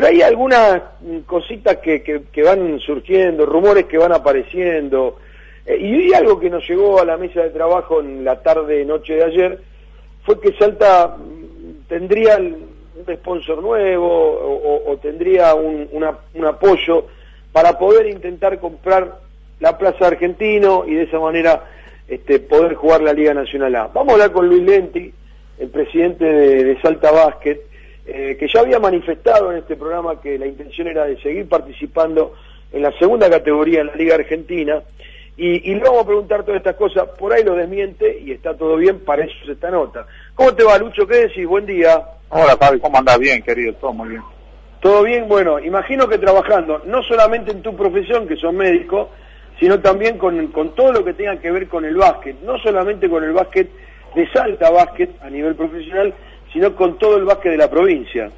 Pero hay algunas cositas que, que, van surgiendo, rumores que van apareciendo, eh, y hay algo que nos llegó a la mesa de trabajo en la tarde, noche de ayer, fue que Salta mm, tendría un sponsor nuevo o, tendría un, un apoyo para poder intentar comprar la Plaza Argentino y de esa manera este, poder jugar la Liga Nacional A. Vamos a hablar con Luis Lenti, el presidente de, Salta Básquet, eh, que ya había manifestado en este programa que la intención era de seguir participando en la segunda categoría en la Liga Argentina. Y, le vamos a preguntar todas estas cosas, por ahí lo desmiente y está todo bien, para eso se está nota. ¿Cómo te va, Lucho? ¿Qué decís? Buen día. Hola, Fabi, ¿cómo andás? Bien, querido, todo muy bien. Todo bien, bueno, imagino que trabajando no solamente en tu profesión, que sos médico, sino también con, con todo lo que tenga que ver con el básquet, no solamente con el básquet de Salta Básquet a nivel profesional, sino con todo el básquet de la provincia.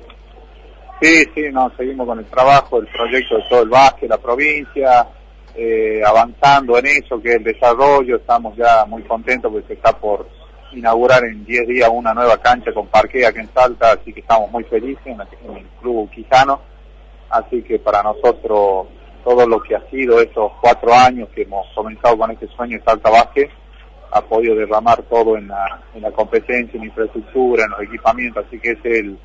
Sí, sí, no, seguimos con el trabajo, el proyecto de todo el básquet, la provincia, eh, avanzando en eso, que es el desarrollo, estamos ya muy contentos porque se está por inaugurar en 10 días una nueva cancha con parque aquí en Salta, así que estamos muy felices en, el Club Quijano, así que para nosotros todo lo que ha sido estos cuatro años que hemos comenzado con este sueño de Salta Vázquez, ha podido derramar todo en la, en la competencia, en infraestructura, en los equipamientos, así que es, el,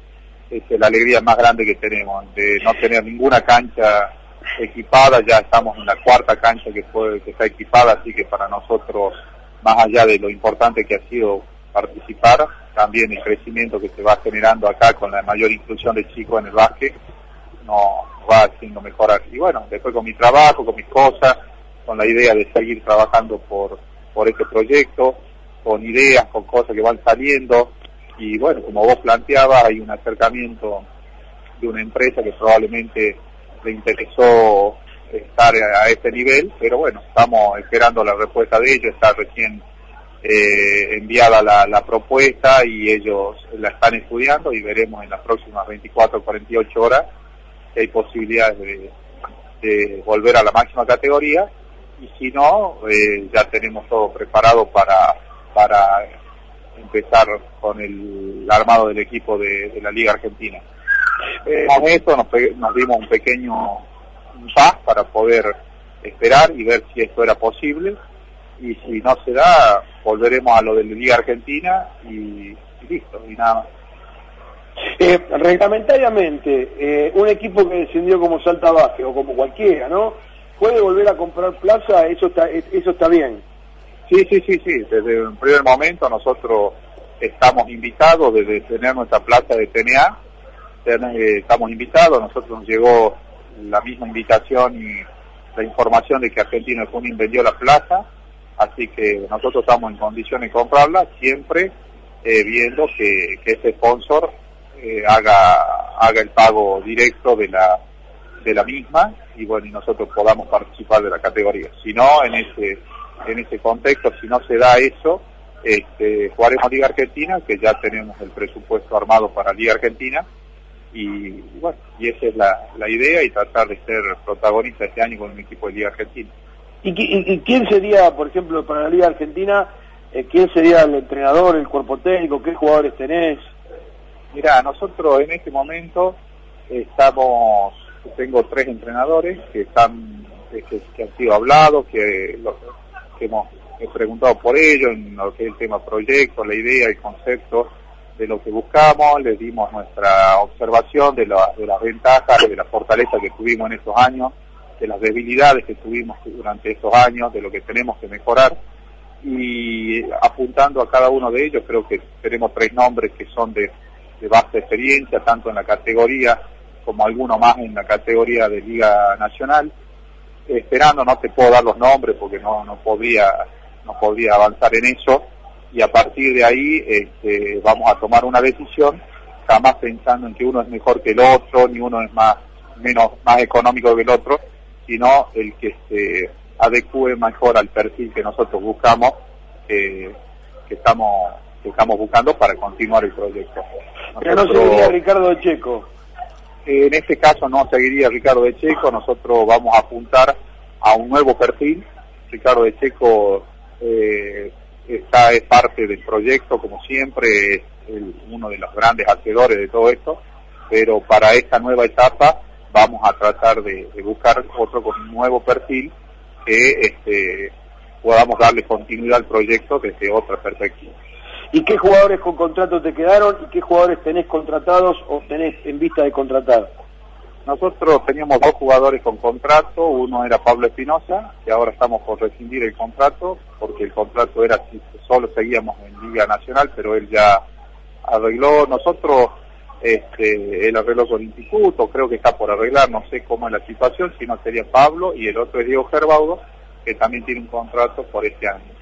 es la alegría más grande que tenemos, de no tener ninguna cancha equipada, ya estamos en la cuarta cancha que, fue, que está equipada, así que para nosotros más allá de lo importante que ha sido participar, también el crecimiento que se va generando acá con la mayor inclusión de chicos en el básquet, nos va haciendo mejorar. Y bueno, después con mi trabajo, con mis cosas, con la idea de seguir trabajando por, por este proyecto, con ideas, con cosas que van saliendo, y bueno, como vos planteabas, hay un acercamiento de una empresa que probablemente le interesó estar a este nivel, pero bueno, estamos esperando la respuesta de ellos, está recién eh, enviada la, propuesta y ellos la están estudiando y veremos en las próximas 24 o 48 horas si hay posibilidades de, volver a la máxima categoría y si no, eh, ya tenemos todo preparado para, para empezar con el armado del equipo de, la Liga Argentina. Eh, con esto nos, nos dimos un pequeño paz para poder esperar y ver si esto era posible y si no se da volveremos a lo de la Liga Argentina y, listo y nada más. Eh, reglamentariamente, eh, un equipo que descendió como Salta Baje o como cualquiera, ¿no? ¿Puede volver a comprar plaza? Eso está, eso está bien. Sí, sí, sí, sí. Desde el primer momento nosotros estamos invitados, desde tener nuestra plaza de TNA, eh, estamos invitados. Nosotros nos llegó la misma invitación y la información de que Argentina Junín vendió la plaza, así que nosotros estamos en condiciones de comprarla, siempre eh, viendo que, que ese sponsor eh, haga, haga el pago directo de la, de la misma y bueno, y nosotros podamos participar de la categoría. Si no, en ese, en ese contexto, si no se da eso, este, jugaremos Liga Argentina, que ya tenemos el presupuesto armado para Liga Argentina, y bueno, y esa es la, la idea y tratar de ser protagonista este año con un equipo de Liga Argentina. ¿Y, quién sería, por ejemplo, para la Liga Argentina, eh, quién sería el entrenador, el cuerpo técnico, qué jugadores tenés? Mira, nosotros en este momento estamos, tengo tres entrenadores que están, que, han sido hablados, que, hemos preguntado por ellos en lo que es el tema proyecto, la idea, el concepto de lo que buscamos, les dimos nuestra observación de, de las ventajas, de la fortaleza que tuvimos en estos años, de las debilidades que tuvimos durante estos años, de lo que tenemos que mejorar. Y apuntando a cada uno de ellos, creo que tenemos tres nombres que son de, de vasta experiencia, tanto en la categoría como alguno más en la categoría de Liga Nacional. esperando, no te puedo dar los nombres porque no, no podría, no podría avanzar en eso, y a partir de ahí este, vamos a tomar una decisión, jamás pensando en que uno es mejor que el otro, ni uno es más menos más económico que el otro, sino el que se adecue mejor al perfil que nosotros buscamos, que estamos que estamos buscando para continuar el proyecto. Pero no seguiría Ricardo Checo. En este caso no seguiría Ricardo de Checo, nosotros vamos a apuntar a un nuevo perfil. Ricardo de Checo eh, está es parte del proyecto, como siempre, es uno de los grandes hacedores de todo esto. pero para esta nueva etapa vamos a tratar de, buscar otro nuevo perfil que este, podamos darle continuidad al proyecto desde otra perspectiva. ¿Y qué jugadores con contrato te quedaron y qué jugadores tenés contratados o tenés en vista de contratar? Nosotros teníamos dos jugadores con contrato, uno era Pablo Espinosa, que ahora estamos por rescindir el contrato, porque el contrato era si solo seguíamos en Liga Nacional, pero él ya arregló. Nosotros, este, él arregló con Instituto, creo que está por arreglar, no sé cómo es la situación, si no sería Pablo, y el otro es Diego Gerbaudo, que también tiene un contrato por este año.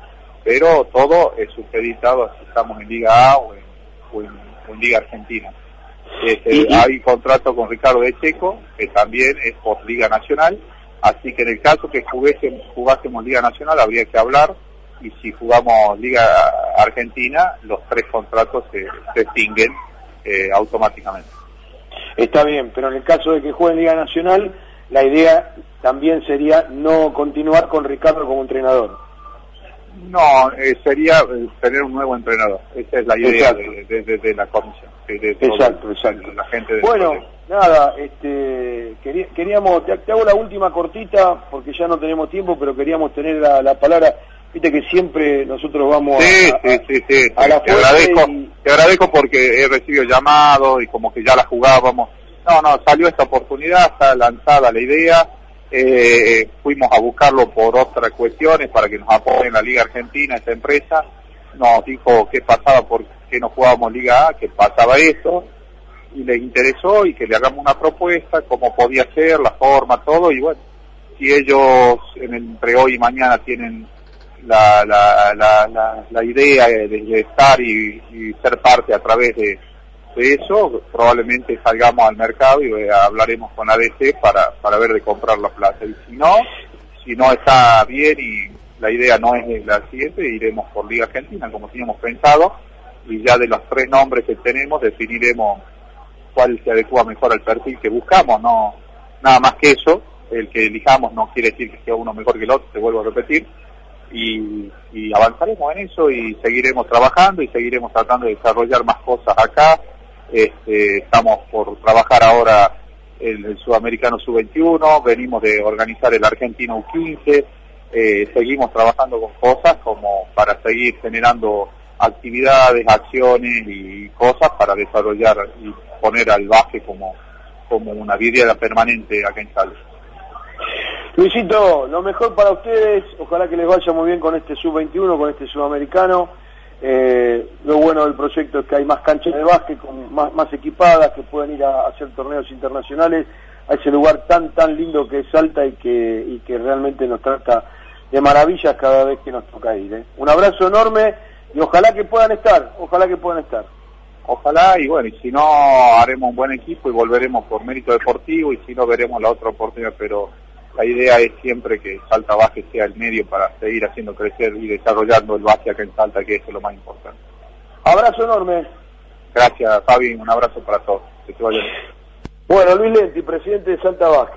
Pero todo es supeditado si estamos en Liga A o en Liga Argentina. Este, hay contrato con Ricardo de Checo, que también es por Liga Nacional, así que en el caso que jugásemos Liga Nacional habría que hablar y si jugamos Liga Argentina, los tres contratos se, extinguen eh, automáticamente. Está bien, pero en el caso de que juegue Liga Nacional, la idea también sería no continuar con Ricardo como entrenador. No, eh, sería eh, tener un nuevo entrenador. Esa es la idea de, la comisión. exacto, exacto. La gente bueno, nada, este, queríamos, te, hago la última cortita porque ya no tenemos tiempo, pero queríamos tener la, palabra. Viste que siempre nosotros vamos sí, a, sí, sí, sí, te agradezco, te agradezco porque he recibido llamados y como que ya la jugábamos. No, no, salió esta oportunidad, está lanzada la idea eh, fuimos a buscarlo por otras cuestiones para que nos apoyen la Liga Argentina, esta empresa. Nos dijo qué pasaba, por qué no jugábamos Liga A, que pasaba esto, y le interesó y que le hagamos una propuesta, cómo podía ser, la forma, todo, y bueno, si ellos entre hoy y mañana tienen la, la, la, la, idea de, estar y ser parte a través de eso, probablemente salgamos al mercado y eh, hablaremos con ADC para, para ver de comprar la plaza. Y si no, si no está bien y la idea no es la siguiente, iremos por Liga Argentina como teníamos pensado y ya de los tres nombres que tenemos definiremos cuál se adecua mejor al perfil que buscamos, no nada más que eso, el que elijamos no quiere decir que sea uno mejor que el otro, te vuelvo a repetir, y avanzaremos en eso y seguiremos trabajando y seguiremos tratando de desarrollar más cosas acá, este, estamos por trabajar ahora el, el Sudamericano Sub-21, venimos de organizar el Argentino U15, eh, seguimos trabajando con cosas como para seguir generando actividades, acciones y cosas para desarrollar y poner al base como, como una vida permanente acá en Salud. Luisito, lo mejor para ustedes, ojalá que les vaya muy bien con este sub-21, con este sudamericano. Eh, lo bueno del proyecto es que hay más canchas de básquet, con más, más equipadas, que pueden ir a, hacer torneos internacionales a ese lugar tan tan lindo que es Salta y que, y que realmente nos trata de maravillas cada vez que nos toca ir. ¿eh? Un abrazo enorme y ojalá que puedan estar, ojalá que puedan estar. Ojalá y bueno, y si no haremos un buen equipo y volveremos por mérito deportivo y si no veremos la otra oportunidad, pero la idea es siempre que Salta Base sea el medio para seguir haciendo crecer y desarrollando el base acá en Salta, que eso es lo más importante. Abrazo enorme. Gracias, Fabi. Un abrazo para todos. Que te Bueno, Luis Lenti, presidente de Salta Base.